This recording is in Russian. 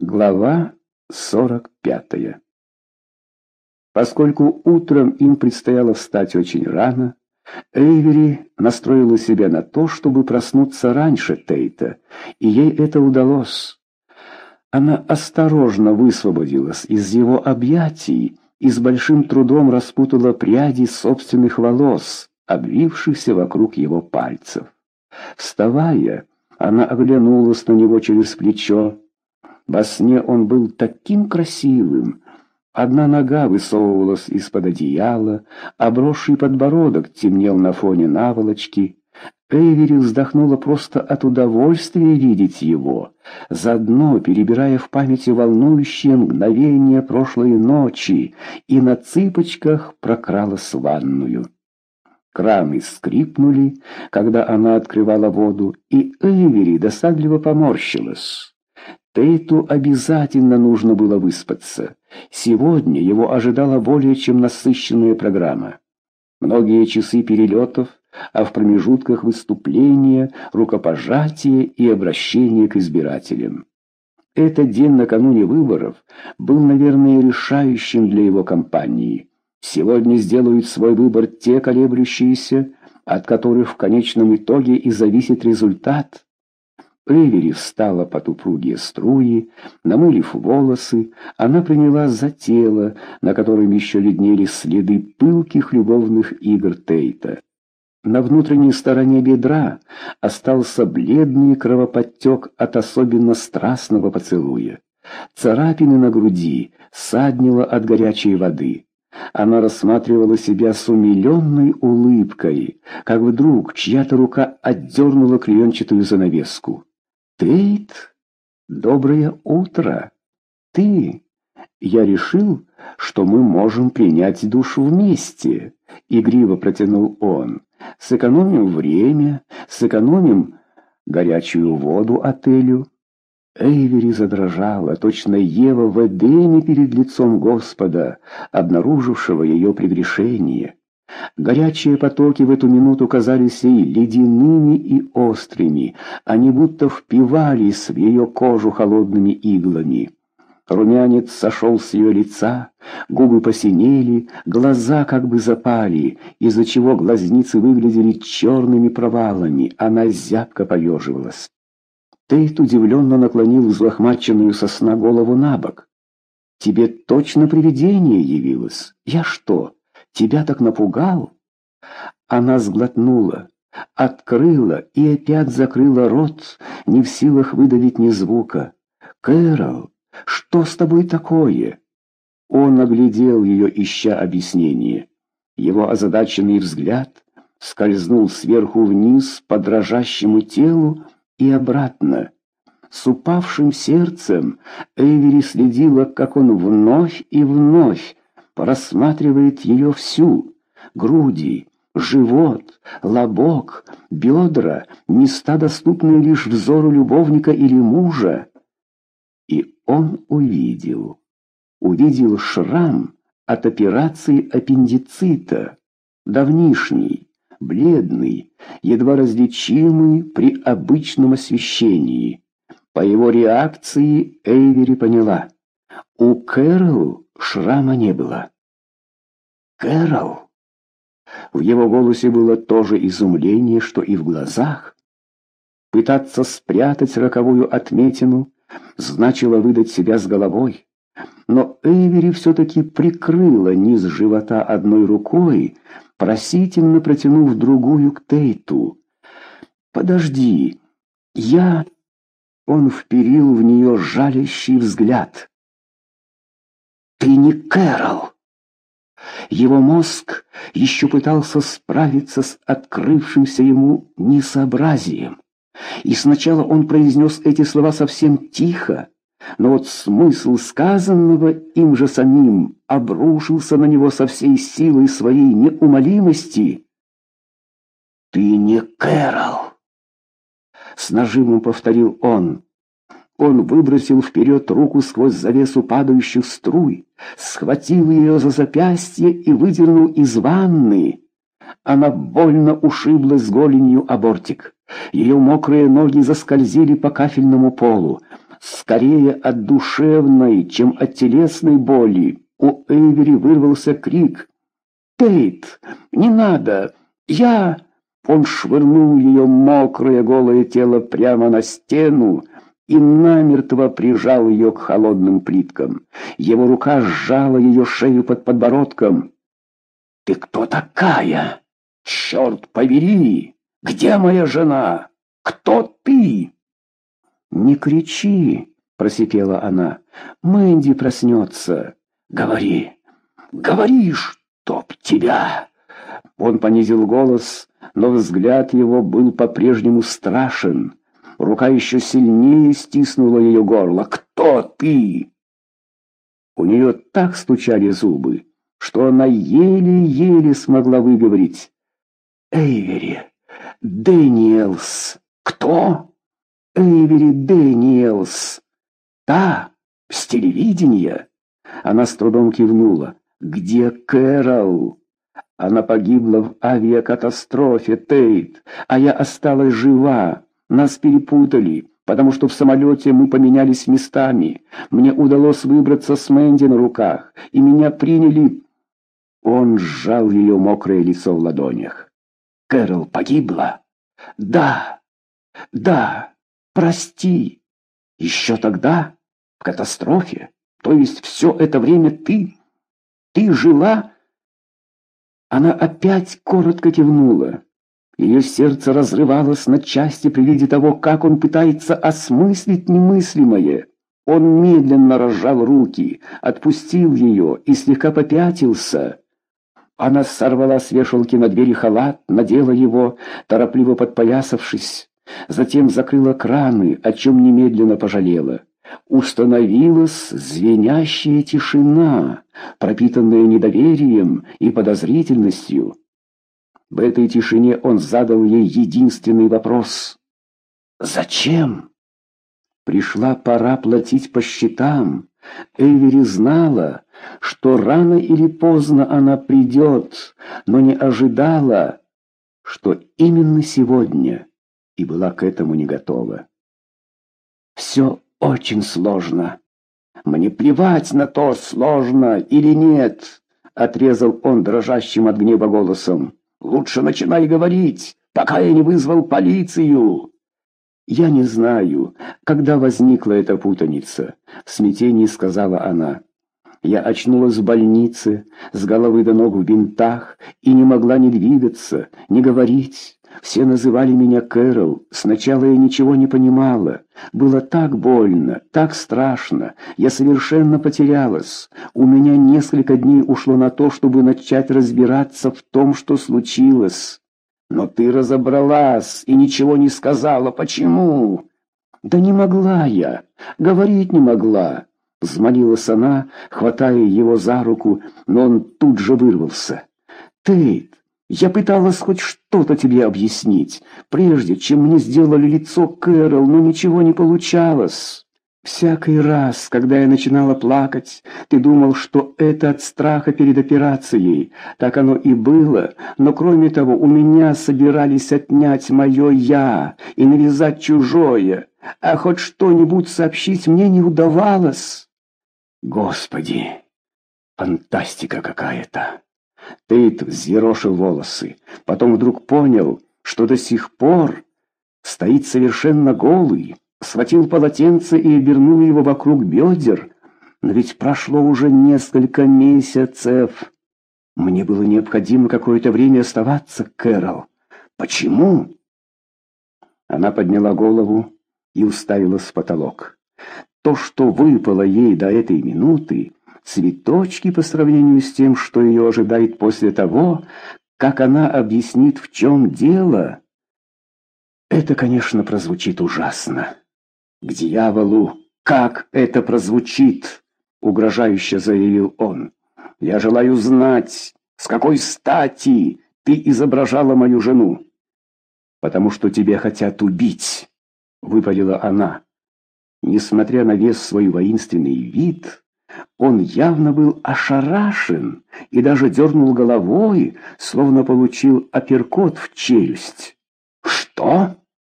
Глава 45 Поскольку утром им предстояло встать очень рано, Эйвери настроила себя на то, чтобы проснуться раньше Тейта, и ей это удалось. Она осторожно высвободилась из его объятий и с большим трудом распутала пряди собственных волос, обвившихся вокруг его пальцев. Вставая, она оглянулась на него через плечо, во сне он был таким красивым. Одна нога высовывалась из-под одеяла, обросший подбородок темнел на фоне наволочки. Эйвери вздохнула просто от удовольствия видеть его, заодно перебирая в памяти волнующие мгновения прошлой ночи, и на цыпочках прокралась в ванную. Краны скрипнули, когда она открывала воду, и Эйвери досадливо поморщилась. Тейту обязательно нужно было выспаться. Сегодня его ожидала более чем насыщенная программа. Многие часы перелетов, а в промежутках выступления, рукопожатия и обращения к избирателям. Этот день накануне выборов был, наверное, решающим для его кампании. Сегодня сделают свой выбор те колеблющиеся, от которых в конечном итоге и зависит результат. Эвери встала под упругие струи, намылив волосы, она принялась за тело, на котором еще виднели следы пылких любовных игр Тейта. На внутренней стороне бедра остался бледный кровоподтек от особенно страстного поцелуя. Царапины на груди саднило от горячей воды. Она рассматривала себя с умиленной улыбкой, как вдруг чья-то рука отдернула клеенчатую занавеску. Тейт, доброе утро. Ты. Я решил, что мы можем принять душ вместе, игриво протянул он. Сэкономим время, сэкономим горячую воду отелю. Эйвери задрожала, точно Ева в Эдеме перед лицом Господа, обнаружившего ее прегрешение. Горячие потоки в эту минуту казались ей ледяными и острыми, они будто впивались в ее кожу холодными иглами. Румянец сошел с ее лица, губы посинели, глаза как бы запали, из-за чего глазницы выглядели черными провалами, она зябко поеживалась. Тейт удивленно наклонил взлохмаченную сосна голову на бок. «Тебе точно привидение явилось? Я что?» Тебя так напугал?» Она сглотнула, открыла и опять закрыла рот, не в силах выдавить ни звука. «Кэрол, что с тобой такое?» Он оглядел ее, ища объяснение. Его озадаченный взгляд скользнул сверху вниз по дрожащему телу и обратно. С упавшим сердцем Эйвери следила, как он вновь и вновь рассматривает ее всю, груди, живот, лобок, бедра, места, доступные лишь взору любовника или мужа. И он увидел, увидел шрам от операции аппендицита, давнишний, бледный, едва различимый при обычном освещении. По его реакции Эйвери поняла, у Кэрол Шрама не было. «Кэрол!» В его голосе было то же изумление, что и в глазах. Пытаться спрятать роковую отметину значило выдать себя с головой. Но Эйвери все-таки прикрыла низ живота одной рукой, просительно протянув другую к Тейту. «Подожди, я...» Он вперил в нее жалящий взгляд. Ты не Кэрол. Его мозг еще пытался справиться с открывшимся ему несообразием. И сначала он произнес эти слова совсем тихо, но вот смысл сказанного им же самим обрушился на него со всей силой своей неумолимости. «Ты не Кэрол!» С нажимом повторил он. Он выбросил вперед руку сквозь завесу падающих струй, схватил ее за запястье и выдернул из ванны. Она больно ушиблась голенью о бортик. Ее мокрые ноги заскользили по кафельному полу. скорее от душевной, чем от телесной боли. У Эйвери вырвался крик. «Тейт, не надо! Я...» Он швырнул ее мокрое голое тело прямо на стену и намертво прижал ее к холодным плиткам. Его рука сжала ее шею под подбородком. «Ты кто такая? Черт побери! Где моя жена? Кто ты?» «Не кричи!» — просипела она. «Мэнди проснется. Говори! Говоришь, топ тебя!» Он понизил голос, но взгляд его был по-прежнему страшен. Рука еще сильнее стиснула ее горло. «Кто ты?» У нее так стучали зубы, что она еле-еле смогла выговорить. «Эйвери, Дэниелс, кто?» «Эйвери Дэниелс, та, с телевидения?» Она с трудом кивнула. «Где Кэрол?» Она погибла в авиакатастрофе, Тейт, а я осталась жива. Нас перепутали, потому что в самолете мы поменялись местами. Мне удалось выбраться с Мэнди на руках, и меня приняли... Он сжал ее мокрое лицо в ладонях. Кэрол погибла? Да, да, прости. Еще тогда, в катастрофе, то есть все это время ты... Ты жила... Она опять коротко кивнула. Ее сердце разрывалось на части при виде того, как он пытается осмыслить немыслимое. Он медленно разжал руки, отпустил ее и слегка попятился. Она сорвала с вешалки на двери халат, надела его, торопливо подпоясавшись. Затем закрыла краны, о чем немедленно пожалела. Установилась звенящая тишина, пропитанная недоверием и подозрительностью. В этой тишине он задал ей единственный вопрос. «Зачем?» Пришла пора платить по счетам. Эйвери знала, что рано или поздно она придет, но не ожидала, что именно сегодня, и была к этому не готова. Все очень сложно. Мне плевать на то, сложно или нет, отрезал он дрожащим от гнева голосом. Лучше начинай говорить, пока я не вызвал полицию. Я не знаю, когда возникла эта путаница, в смятении сказала она. Я очнулась в больнице, с головы до ног в бинтах, и не могла ни двигаться, ни говорить. Все называли меня Кэрол. Сначала я ничего не понимала. Было так больно, так страшно. Я совершенно потерялась. У меня несколько дней ушло на то, чтобы начать разбираться в том, что случилось. Но ты разобралась и ничего не сказала. Почему? Да не могла я. Говорить не могла. Взмолилась она, хватая его за руку, но он тут же вырвался. Ты, я пыталась хоть что-то тебе объяснить, прежде чем мне сделали лицо Кэрол, но ничего не получалось. Всякий раз, когда я начинала плакать, ты думал, что это от страха перед операцией. Так оно и было, но кроме того, у меня собирались отнять мое «я» и навязать чужое, а хоть что-нибудь сообщить мне не удавалось. Господи, фантастика какая-то! Тейт взъерошил волосы, потом вдруг понял, что до сих пор стоит совершенно голый, схватил полотенце и обернул его вокруг бедер. Но ведь прошло уже несколько месяцев. Мне было необходимо какое-то время оставаться, Кэрол. Почему? Она подняла голову и уставилась в потолок. То, что выпало ей до этой минуты, цветочки по сравнению с тем, что ее ожидает после того, как она объяснит, в чем дело. Это, конечно, прозвучит ужасно. К дьяволу, как это прозвучит, угрожающе заявил он. Я желаю знать, с какой стати ты изображала мою жену. Потому что тебя хотят убить, выпалила она. Несмотря на весь свой воинственный вид, он явно был ошарашен и даже дернул головой, словно получил апперкот в челюсть. «Что?»